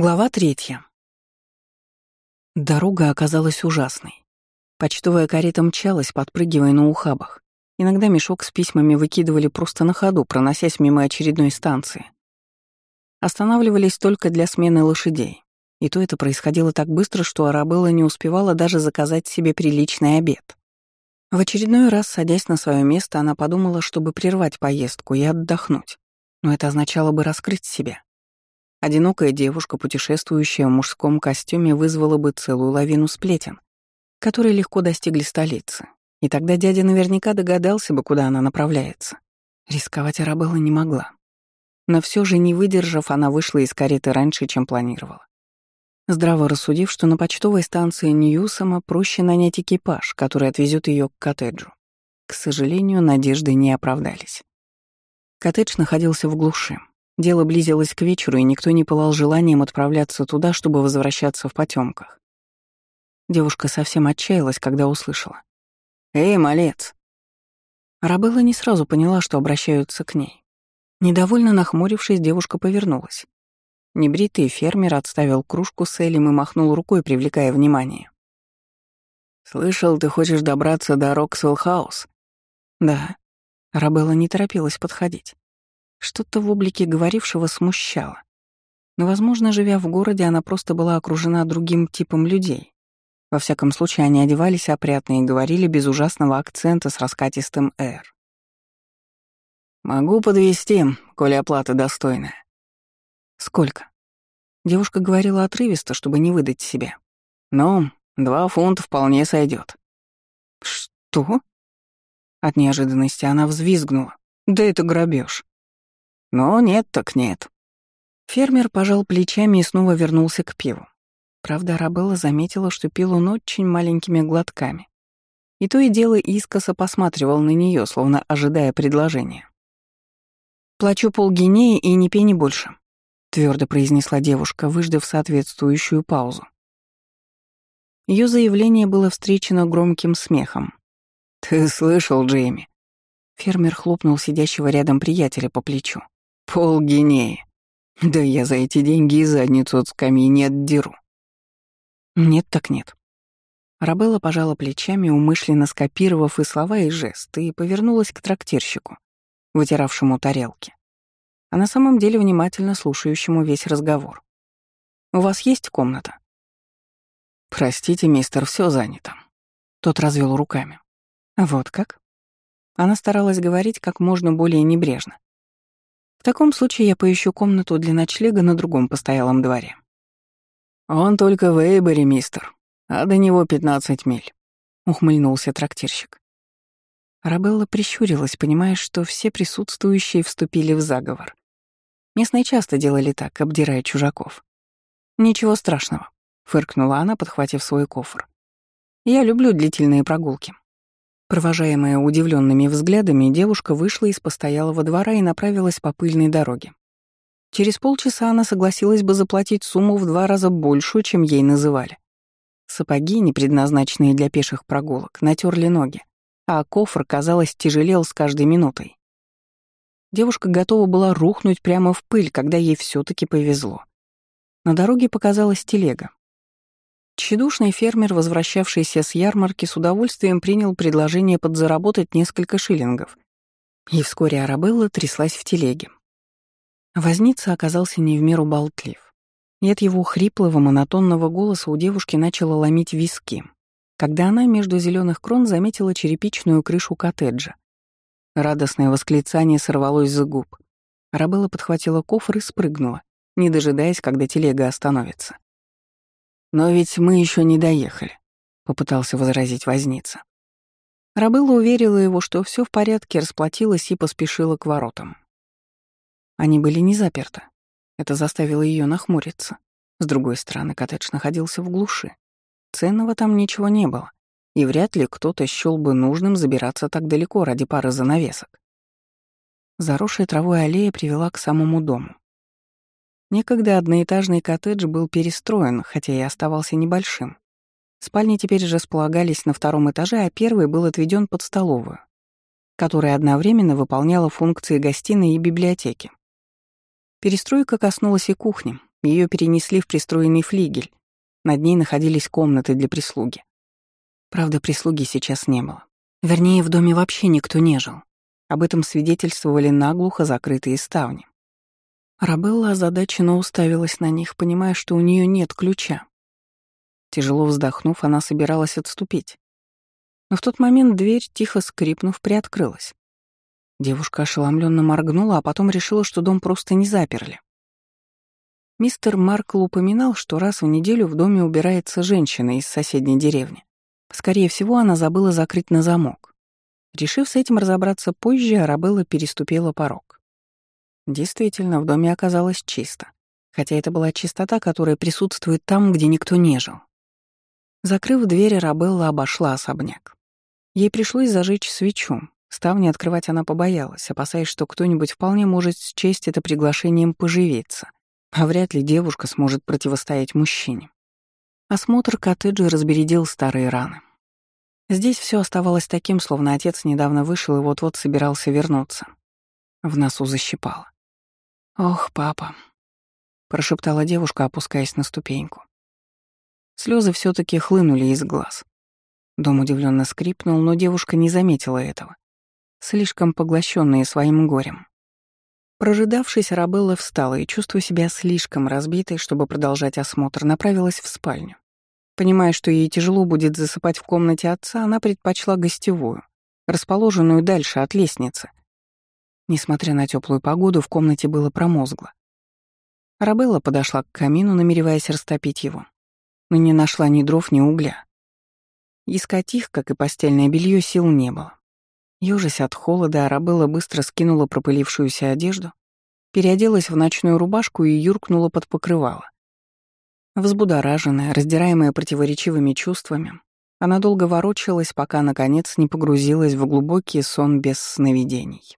Глава третья. Дорога оказалась ужасной. Почтовая карета мчалась, подпрыгивая на ухабах. Иногда мешок с письмами выкидывали просто на ходу, проносясь мимо очередной станции. Останавливались только для смены лошадей. И то это происходило так быстро, что Арабелла не успевала даже заказать себе приличный обед. В очередной раз, садясь на свое место, она подумала, чтобы прервать поездку и отдохнуть. Но это означало бы раскрыть себя. Одинокая девушка, путешествующая в мужском костюме, вызвала бы целую лавину сплетен, которые легко достигли столицы. И тогда дядя наверняка догадался бы, куда она направляется. Рисковать Арабелла не могла. Но все же, не выдержав, она вышла из кареты раньше, чем планировала. Здраво рассудив, что на почтовой станции Ньюсома проще нанять экипаж, который отвезет ее к коттеджу. К сожалению, надежды не оправдались. Коттедж находился в глуши, Дело близилось к вечеру, и никто не пылал желанием отправляться туда, чтобы возвращаться в потемках. Девушка совсем отчаялась, когда услышала. «Эй, малец!» Рабелла не сразу поняла, что обращаются к ней. Недовольно нахмурившись, девушка повернулась. Небритый фермер отставил кружку с Элем и махнул рукой, привлекая внимание. «Слышал, ты хочешь добраться до Роксвелл-хаус?» «Да». Арабелла не торопилась подходить. Что-то в облике говорившего смущало. Но, возможно, живя в городе, она просто была окружена другим типом людей. Во всяком случае, они одевались опрятно и говорили без ужасного акцента с раскатистым «р». «Могу подвезти, коли оплата достойная». «Сколько?» Девушка говорила отрывисто, чтобы не выдать себя. «Ну, два фунта вполне сойдет. «Что?» От неожиданности она взвизгнула. «Да это грабеж. Но нет так нет. Фермер пожал плечами и снова вернулся к пиву. Правда, Арабелла заметила, что пил он очень маленькими глотками. И то и дело искоса посматривал на нее, словно ожидая предложения. «Плачу полгинеи и ни пени больше», — твердо произнесла девушка, выждав соответствующую паузу. Ее заявление было встречено громким смехом. «Ты слышал, Джейми?» Фермер хлопнул сидящего рядом приятеля по плечу. Полгинеи. Да я за эти деньги и задницу от скамьи не отдеру. Нет так нет. Рабелла пожала плечами, умышленно скопировав и слова, и жесты, и повернулась к трактирщику, вытиравшему тарелки, а на самом деле внимательно слушающему весь разговор. «У вас есть комната?» «Простите, мистер, все занято». Тот развел руками. «Вот как?» Она старалась говорить как можно более небрежно, в таком случае я поищу комнату для ночлега на другом постоялом дворе. Он только в Эйборе, мистер, а до него 15 миль, ухмыльнулся трактирщик. Рабелла прищурилась, понимая, что все присутствующие вступили в заговор. Местные часто делали так, обдирая чужаков. «Ничего страшного», — фыркнула она, подхватив свой кофр. «Я люблю длительные прогулки. Провожаемая удивленными взглядами, девушка вышла из постоялого двора и направилась по пыльной дороге. Через полчаса она согласилась бы заплатить сумму в два раза большую, чем ей называли. Сапоги, не предназначенные для пеших прогулок, натерли ноги, а кофр, казалось, тяжелел с каждой минутой. Девушка готова была рухнуть прямо в пыль, когда ей все таки повезло. На дороге показалась телега. Тщедушный фермер, возвращавшийся с ярмарки, с удовольствием принял предложение подзаработать несколько шиллингов. И вскоре Арабелла тряслась в телеге. Возница оказался не в меру болтлив. И от его хриплого, монотонного голоса у девушки начало ломить виски, когда она между зеленых крон заметила черепичную крышу коттеджа. Радостное восклицание сорвалось за губ. Арабелла подхватила кофр и спрыгнула, не дожидаясь, когда телега остановится. «Но ведь мы еще не доехали», — попытался возразить возница. Рабыла уверила его, что все в порядке, расплатилась и поспешила к воротам. Они были не заперты. Это заставило ее нахмуриться. С другой стороны, коттедж находился в глуши. Ценного там ничего не было, и вряд ли кто-то счёл бы нужным забираться так далеко ради пары занавесок. Заросшая травой аллея привела к самому дому. Некогда одноэтажный коттедж был перестроен, хотя и оставался небольшим. Спальни теперь же располагались на втором этаже, а первый был отведен под столовую, которая одновременно выполняла функции гостиной и библиотеки. Перестройка коснулась и кухни. Ее перенесли в пристроенный флигель. Над ней находились комнаты для прислуги. Правда, прислуги сейчас не было. Вернее, в доме вообще никто не жил. Об этом свидетельствовали наглухо закрытые ставни. Рабелла озадаченно уставилась на них, понимая, что у нее нет ключа. Тяжело вздохнув, она собиралась отступить. Но в тот момент дверь, тихо скрипнув, приоткрылась. Девушка ошеломленно моргнула, а потом решила, что дом просто не заперли. Мистер Маркл упоминал, что раз в неделю в доме убирается женщина из соседней деревни. Скорее всего, она забыла закрыть на замок. Решив с этим разобраться позже, Арабелла переступила порог. Действительно, в доме оказалось чисто, хотя это была чистота, которая присутствует там, где никто не жил. Закрыв дверь, Арабелла обошла особняк. Ей пришлось зажечь свечу. Ставни открывать она побоялась, опасаясь, что кто-нибудь вполне может счесть это приглашением поживиться, а вряд ли девушка сможет противостоять мужчине. Осмотр коттеджа разбередил старые раны. Здесь все оставалось таким, словно отец недавно вышел и вот-вот собирался вернуться. В носу защипало. «Ох, папа», — прошептала девушка, опускаясь на ступеньку. Слезы все таки хлынули из глаз. Дом удивленно скрипнул, но девушка не заметила этого, слишком поглощенная своим горем. Прожидавшись, Рабелла встала и, чувствуя себя слишком разбитой, чтобы продолжать осмотр, направилась в спальню. Понимая, что ей тяжело будет засыпать в комнате отца, она предпочла гостевую, расположенную дальше от лестницы. Несмотря на теплую погоду, в комнате было промозгло. Рабелла подошла к камину, намереваясь растопить его, но не нашла ни дров, ни угля. Искать их, как и постельное белье, сил не было. Ёжась от холода, Арабелла быстро скинула пропылившуюся одежду, переоделась в ночную рубашку и юркнула под покрывало. Взбудораженная, раздираемая противоречивыми чувствами, она долго ворочалась, пока, наконец, не погрузилась в глубокий сон без сновидений.